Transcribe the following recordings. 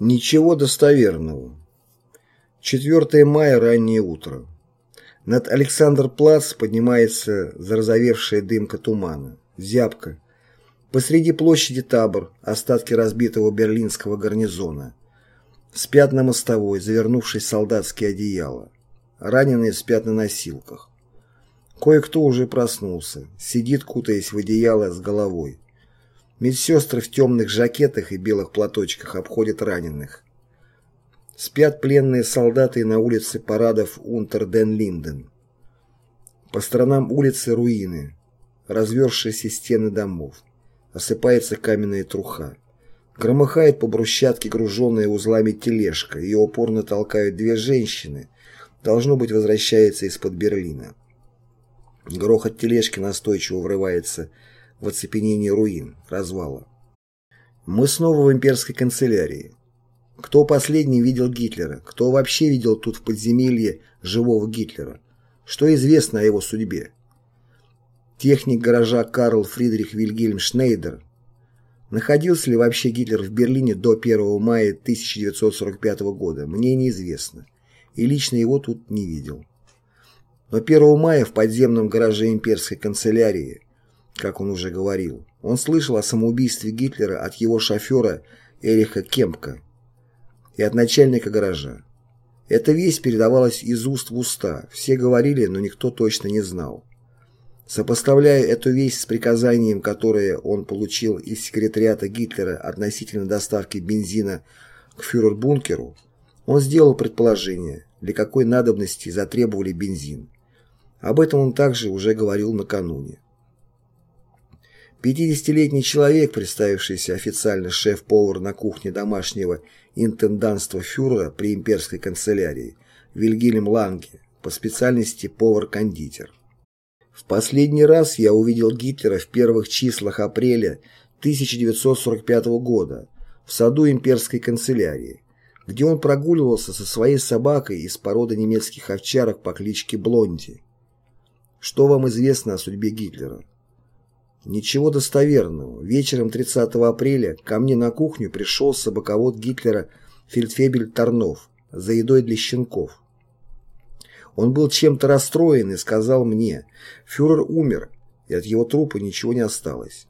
Ничего достоверного. 4 мая, раннее утро. Над Александр-Плац поднимается зарозовевшая дымка тумана. Зябко. Посреди площади табор, остатки разбитого берлинского гарнизона. Спят на мостовой, завернувшись в солдатские одеяла. Раненые спят на носилках. Кое-кто уже проснулся, сидит, кутаясь в одеяло с головой. Медсестры в темных жакетах и белых платочках обходят раненых. Спят пленные солдаты на улице парадов Унтер-ден-Линден. По сторонам улицы руины, развершиеся стены домов. Осыпается каменная труха. Громыхает по брусчатке груженная узлами тележка. Ее упорно толкают две женщины. Должно быть, возвращается из-под Берлина. Грохот тележки настойчиво врывается в оцепенении руин, развала. Мы снова в имперской канцелярии. Кто последний видел Гитлера? Кто вообще видел тут в подземелье живого Гитлера? Что известно о его судьбе? Техник гаража Карл Фридрих Вильгельм Шнейдер. Находился ли вообще Гитлер в Берлине до 1 мая 1945 года, мне неизвестно. И лично его тут не видел. Но 1 мая в подземном гараже имперской канцелярии как он уже говорил. Он слышал о самоубийстве Гитлера от его шофера Эриха Кемпка и от начальника гаража. Эта весть передавалась из уст в уста, все говорили, но никто точно не знал. Сопоставляя эту весть с приказанием, которое он получил из секретариата Гитлера относительно доставки бензина к фюрер-бункеру, он сделал предположение, для какой надобности затребовали бензин. Об этом он также уже говорил накануне. 50-летний человек, представившийся официально шеф-повар на кухне домашнего интенданства фюрера при имперской канцелярии, Вильгельм Ланге, по специальности повар-кондитер. В последний раз я увидел Гитлера в первых числах апреля 1945 года в саду имперской канцелярии, где он прогуливался со своей собакой из породы немецких овчарок по кличке Блонди. Что вам известно о судьбе Гитлера? Ничего достоверного. Вечером 30 апреля ко мне на кухню пришел собаковод Гитлера фельдфебель Тарнов за едой для щенков. Он был чем-то расстроен и сказал мне, фюрер умер, и от его трупа ничего не осталось.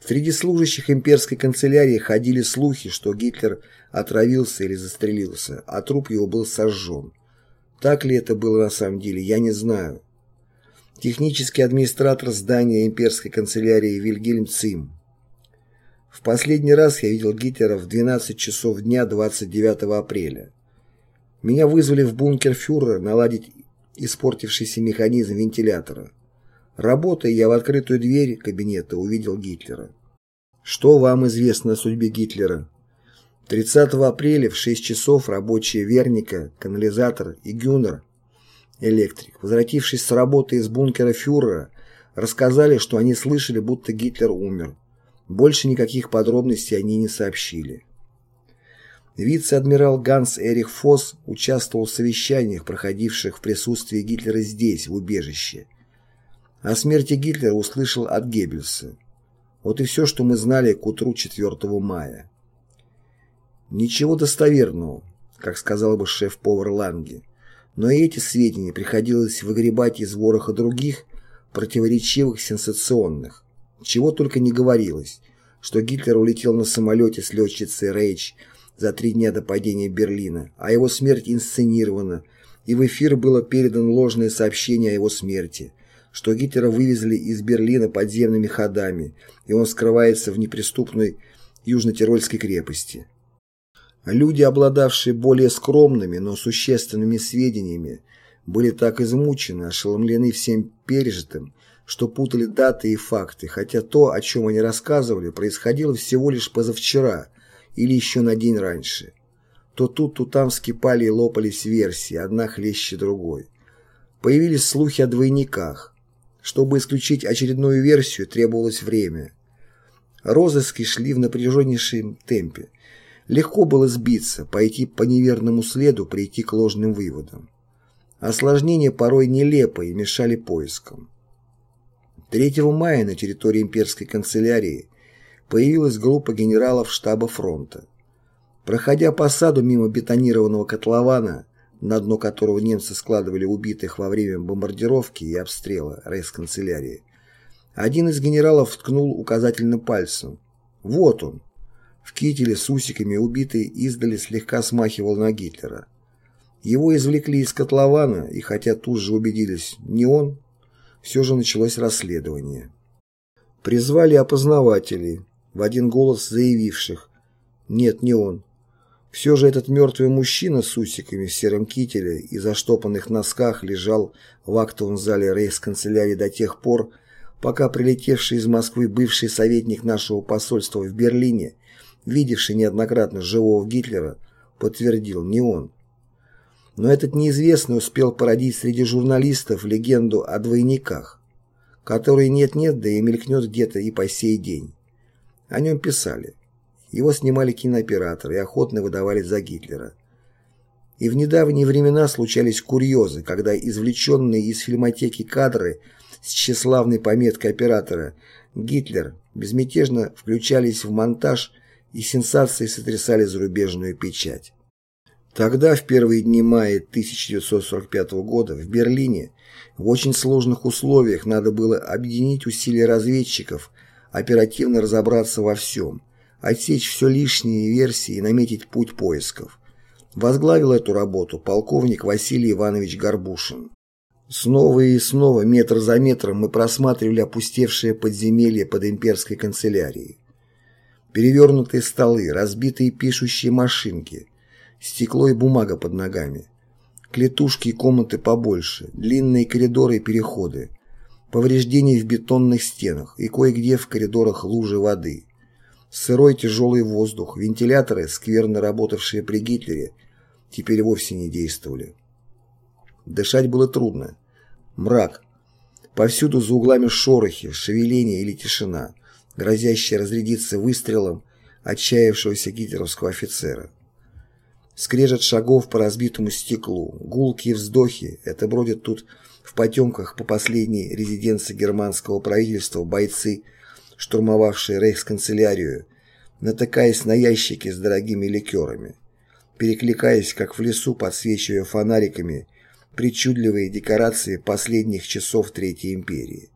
Среди служащих имперской канцелярии ходили слухи, что Гитлер отравился или застрелился, а труп его был сожжен. Так ли это было на самом деле, я не знаю технический администратор здания имперской канцелярии Вильгельм Цим. В последний раз я видел Гитлера в 12 часов дня 29 апреля. Меня вызвали в бункер фюрера наладить испортившийся механизм вентилятора. Работая, я в открытую дверь кабинета увидел Гитлера. Что вам известно о судьбе Гитлера? 30 апреля в 6 часов рабочие Верника, канализатор и Гюнер электрик, возвратившись с работы из бункера фюрера, рассказали, что они слышали, будто Гитлер умер. Больше никаких подробностей они не сообщили. Вице-адмирал Ганс Эрих Фосс участвовал в совещаниях, проходивших в присутствии Гитлера здесь, в убежище. О смерти Гитлера услышал от Геббельса. Вот и все, что мы знали к утру 4 мая. Ничего достоверного, как сказал бы шеф-повар Ланге но и эти сведения приходилось выгребать из вороха других, противоречивых, сенсационных. Чего только не говорилось, что Гитлер улетел на самолете с летчицей Рейч за три дня до падения Берлина, а его смерть инсценирована, и в эфир было передано ложное сообщение о его смерти, что Гитлера вывезли из Берлина подземными ходами, и он скрывается в неприступной Южно-Тирольской крепости. Люди, обладавшие более скромными, но существенными сведениями, были так измучены, ошеломлены всем пережитым, что путали даты и факты, хотя то, о чем они рассказывали, происходило всего лишь позавчера или еще на день раньше. То тут, то там вскипали и лопались версии, одна хлеще другой. Появились слухи о двойниках. Чтобы исключить очередную версию, требовалось время. Розыски шли в напряженнейшем темпе. Легко было сбиться, пойти по неверному следу, прийти к ложным выводам. Осложнения порой нелепо и мешали поискам. 3 мая на территории имперской канцелярии появилась группа генералов штаба фронта. Проходя по саду мимо бетонированного котлована, на дно которого немцы складывали убитых во время бомбардировки и обстрела рейхсканцелярии, один из генералов ткнул указательным пальцем. Вот он. В кителе с усиками убитый издали слегка смахивал на Гитлера. Его извлекли из котлована, и хотя тут же убедились, не он, все же началось расследование. Призвали опознавателей, в один голос заявивших «Нет, не он». Все же этот мертвый мужчина с усиками в сером кителе и заштопанных носках лежал в актовом зале рейхсканцелярии до тех пор, пока прилетевший из Москвы бывший советник нашего посольства в Берлине, видевший неоднократно живого Гитлера, подтвердил не он. Но этот неизвестный успел породить среди журналистов легенду о двойниках, которой нет-нет, да и мелькнет где-то и по сей день. О нем писали. Его снимали кинооператоры и охотно выдавали за Гитлера. И в недавние времена случались курьезы, когда извлеченные из фильмотеки кадры с тщеславной пометкой оператора «Гитлер» безмятежно включались в монтаж и сенсации сотрясали зарубежную печать. Тогда, в первые дни мая 1945 года, в Берлине в очень сложных условиях надо было объединить усилия разведчиков, оперативно разобраться во всем – отсечь все лишние версии и наметить путь поисков. Возглавил эту работу полковник Василий Иванович Горбушин. Снова и снова, метр за метром, мы просматривали опустевшее подземелье под имперской канцелярией. Перевернутые столы, разбитые пишущие машинки, стекло и бумага под ногами, клетушки и комнаты побольше, длинные коридоры и переходы, повреждения в бетонных стенах и кое-где в коридорах лужи воды. Сырой тяжелый воздух, вентиляторы, скверно работавшие при Гитлере, теперь вовсе не действовали. Дышать было трудно. Мрак. Повсюду за углами шорохи, шевеление или тишина, грозящая разрядиться выстрелом отчаявшегося гитлеровского офицера. Скрежет шагов по разбитому стеклу, гулкие вздохи — это бродят тут в потемках по последней резиденции германского правительства бойцы штурмовавшие рейхсканцелярию, натыкаясь на ящики с дорогими ликерами, перекликаясь, как в лесу, подсвечивая фонариками причудливые декорации последних часов Третьей империи.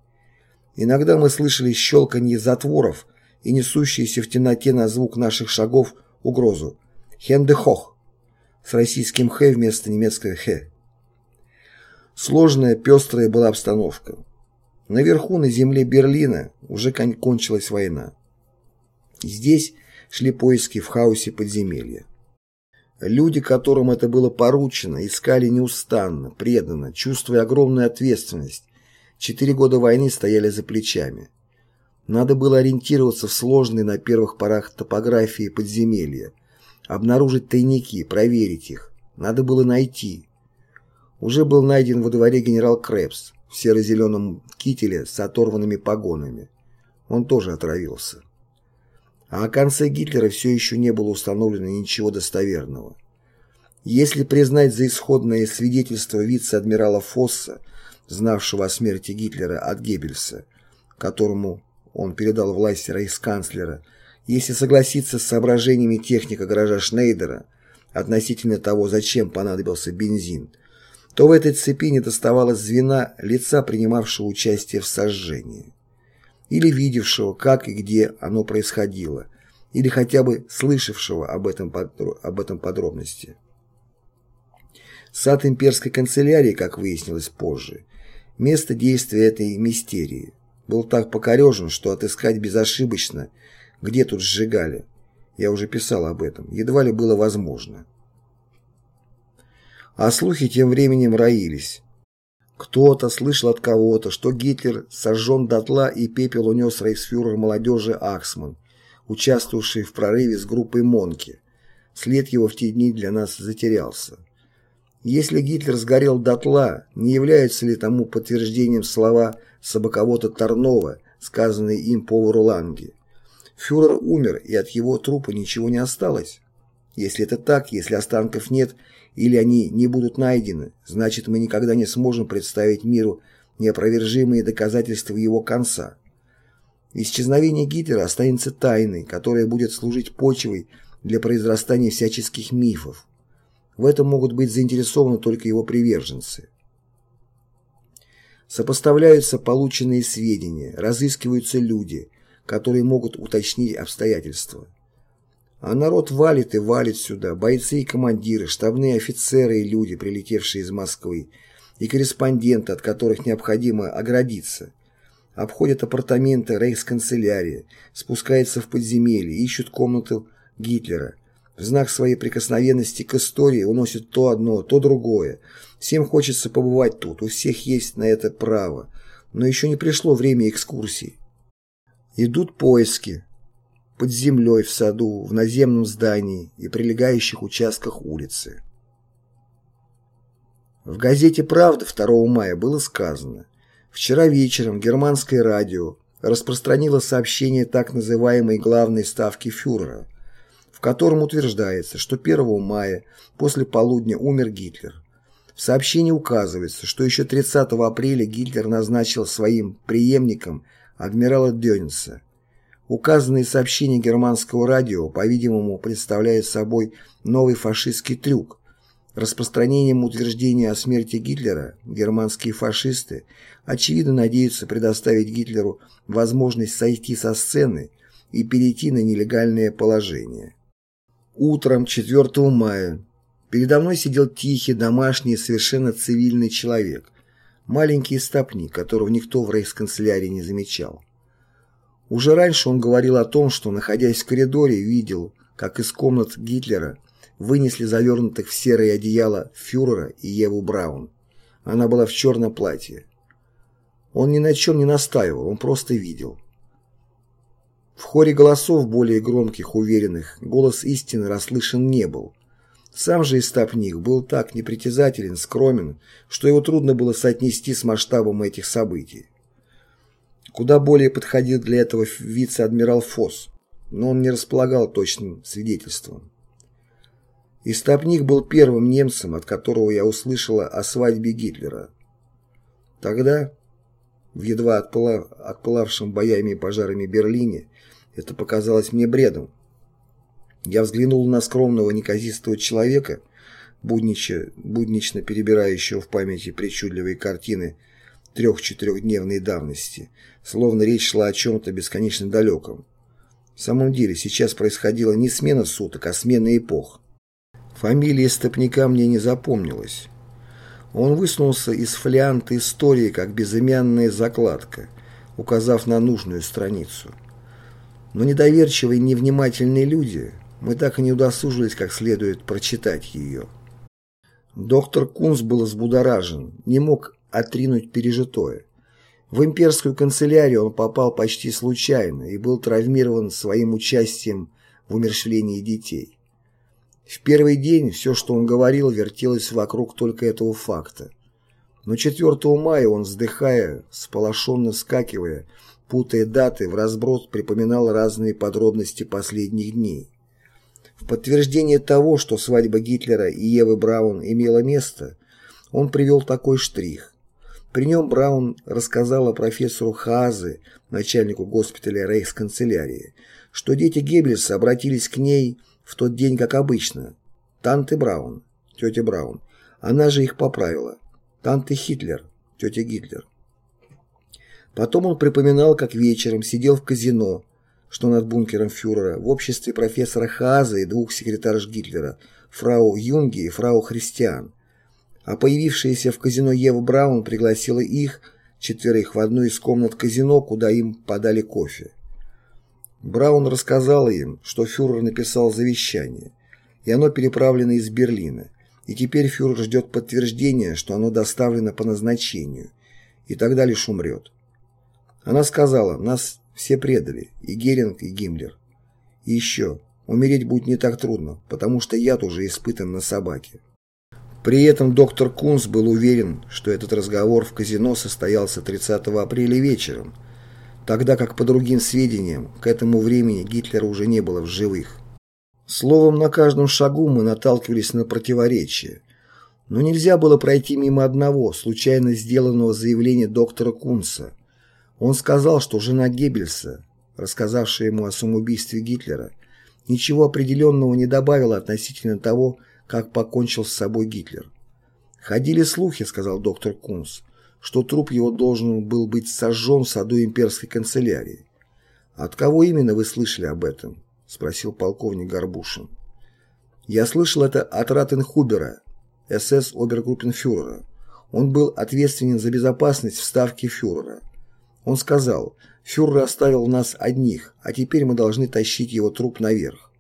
Иногда мы слышали щелканье затворов и несущиеся в темноте на звук наших шагов угрозу «Хендехох» с российским «х» вместо немецкого «х». Сложная, пестрая была обстановка. Наверху, на земле Берлина, уже кончилась война. Здесь шли поиски в хаосе подземелья. Люди, которым это было поручено, искали неустанно, преданно, чувствуя огромную ответственность. Четыре года войны стояли за плечами. Надо было ориентироваться в сложной на первых порах топографии подземелья, обнаружить тайники, проверить их. Надо было найти. Уже был найден во дворе генерал Крепс в серо-зеленом кителе с оторванными погонами. Он тоже отравился. А о конце Гитлера все еще не было установлено ничего достоверного. Если признать за исходное свидетельство вице-адмирала Фосса, знавшего о смерти Гитлера от Геббельса, которому он передал власть рейхсканцлера, если согласиться с соображениями техника гаража Шнейдера относительно того, зачем понадобился бензин – то в этой цепи не доставалось звена лица, принимавшего участие в сожжении, или видевшего, как и где оно происходило, или хотя бы слышавшего об этом, об этом подробности. Сад имперской канцелярии, как выяснилось позже, место действия этой мистерии, был так покорежен, что отыскать безошибочно, где тут сжигали, я уже писал об этом, едва ли было возможно. А слухи тем временем роились. Кто-то слышал от кого-то, что Гитлер сожжен дотла и пепел унес рейхсфюрер молодежи Аксман, участвовавший в прорыве с группой Монки. След его в те дни для нас затерялся. Если Гитлер сгорел дотла, не являются ли тому подтверждением слова собаковода Тарнова, сказанные им повару Ланге? Фюрер умер, и от его трупа ничего не осталось. Если это так, если останков нет, или они не будут найдены, значит мы никогда не сможем представить миру неопровержимые доказательства его конца. Исчезновение Гитлера останется тайной, которая будет служить почвой для произрастания всяческих мифов. В этом могут быть заинтересованы только его приверженцы. Сопоставляются полученные сведения, разыскиваются люди, которые могут уточнить обстоятельства. А народ валит и валит сюда, бойцы и командиры, штабные офицеры и люди, прилетевшие из Москвы, и корреспонденты, от которых необходимо оградиться. Обходят апартаменты рейхсканцелярии, спускаются в подземелье, ищут комнату Гитлера. В знак своей прикосновенности к истории уносят то одно, то другое. Всем хочется побывать тут, у всех есть на это право. Но еще не пришло время экскурсий. Идут поиски. Под землей, в саду, в наземном здании и прилегающих участках улицы. В газете «Правда» 2 мая было сказано, вчера вечером германское радио распространило сообщение так называемой главной ставки фюрера, в котором утверждается, что 1 мая после полудня умер Гитлер. В сообщении указывается, что еще 30 апреля Гитлер назначил своим преемником адмирала Дёнинса. Указанные сообщения германского радио, по-видимому, представляют собой новый фашистский трюк, Распространением утверждения о смерти Гитлера германские фашисты очевидно надеются предоставить Гитлеру возможность сойти со сцены и перейти на нелегальное положение. Утром 4 мая передо мной сидел тихий, домашний, совершенно цивильный человек, маленький стопник, которого никто в рейхсканцелярии не замечал. Уже раньше он говорил о том, что, находясь в коридоре, видел, как из комнат Гитлера вынесли завернутых в серое одеяло фюрера и Еву Браун. Она была в черном платье. Он ни на чем не настаивал, он просто видел. В хоре голосов, более громких, уверенных, голос истины расслышан не был. Сам же истопник был так непритязателен, скромен, что его трудно было соотнести с масштабом этих событий. Куда более подходил для этого вице-адмирал Фосс, но он не располагал точным свидетельством. Истопник был первым немцем, от которого я услышала о свадьбе Гитлера. Тогда, в едва отпылав, отпылавшем боями и пожарами Берлине, это показалось мне бредом. Я взглянул на скромного неказистого человека, буднично, буднично перебирающего в памяти причудливые картины трех-четырехдневной давности, словно речь шла о чем-то бесконечно далеком. В самом деле, сейчас происходила не смена суток, а смена эпох. Фамилия стопника мне не запомнилась. Он высунулся из фолианта истории, как безымянная закладка, указав на нужную страницу. Но недоверчивые невнимательные люди, мы так и не удосужились как следует прочитать ее. Доктор Кунс был взбудоражен, не мог отринуть пережитое. В имперскую канцелярию он попал почти случайно и был травмирован своим участием в умерщвлении детей. В первый день все, что он говорил, вертелось вокруг только этого факта. Но 4 мая он, вздыхая, сполошенно скакивая, путая даты, в разброд припоминал разные подробности последних дней. В подтверждение того, что свадьба Гитлера и Евы Браун имела место, он привел такой штрих. При нем Браун рассказала профессору Хаазе, начальнику госпиталя рейхсканцелярии, что дети Геббельса обратились к ней в тот день, как обычно. Tante Braun, тетя Браун. Она же их поправила. Tante Hitler, тетя Гитлер. Потом он припоминал, как вечером сидел в казино, что над бункером фюрера, в обществе профессора Хааза и двух секретарш Гитлера, фрау Юнге и фрау Христиан. А появившаяся в казино Ева Браун пригласила их, четверых, в одну из комнат казино, куда им подали кофе. Браун рассказал им, что фюрер написал завещание, и оно переправлено из Берлина, и теперь фюрер ждет подтверждения, что оно доставлено по назначению, и тогда лишь умрет. Она сказала, нас все предали, и Геринг, и Гиммлер. И еще, умереть будет не так трудно, потому что яд уже испытан на собаке. При этом доктор Кунс был уверен, что этот разговор в казино состоялся 30 апреля вечером – тогда как по другим сведениям к этому времени Гитлера уже не было в живых. Словом, на каждом шагу мы наталкивались на противоречия. Но нельзя было пройти мимо одного, случайно сделанного заявления доктора Кунца. Он сказал, что жена Геббельса, рассказавшая ему о самоубийстве Гитлера, ничего определенного не добавило относительно того, как покончил с собой Гитлер. «Ходили слухи», — сказал доктор Кунс, что труп его должен был быть сожжен в саду имперской канцелярии. «От кого именно вы слышали об этом?» — спросил полковник Горбушин. «Я слышал это от Ратенхубера, СС-обергруппенфюрера. Он был ответственен за безопасность в ставке фюрера. Он сказал, фюрер оставил нас одних, а теперь мы должны тащить его труп наверх.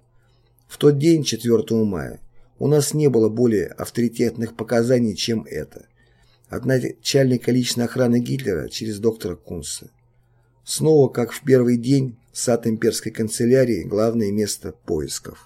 В тот день, 4 мая, у нас не было более авторитетных показаний, чем это от начальника личной охраны Гитлера через доктора Кунса. Снова, как в первый день, сад имперской канцелярии – главное место поисков.